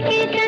की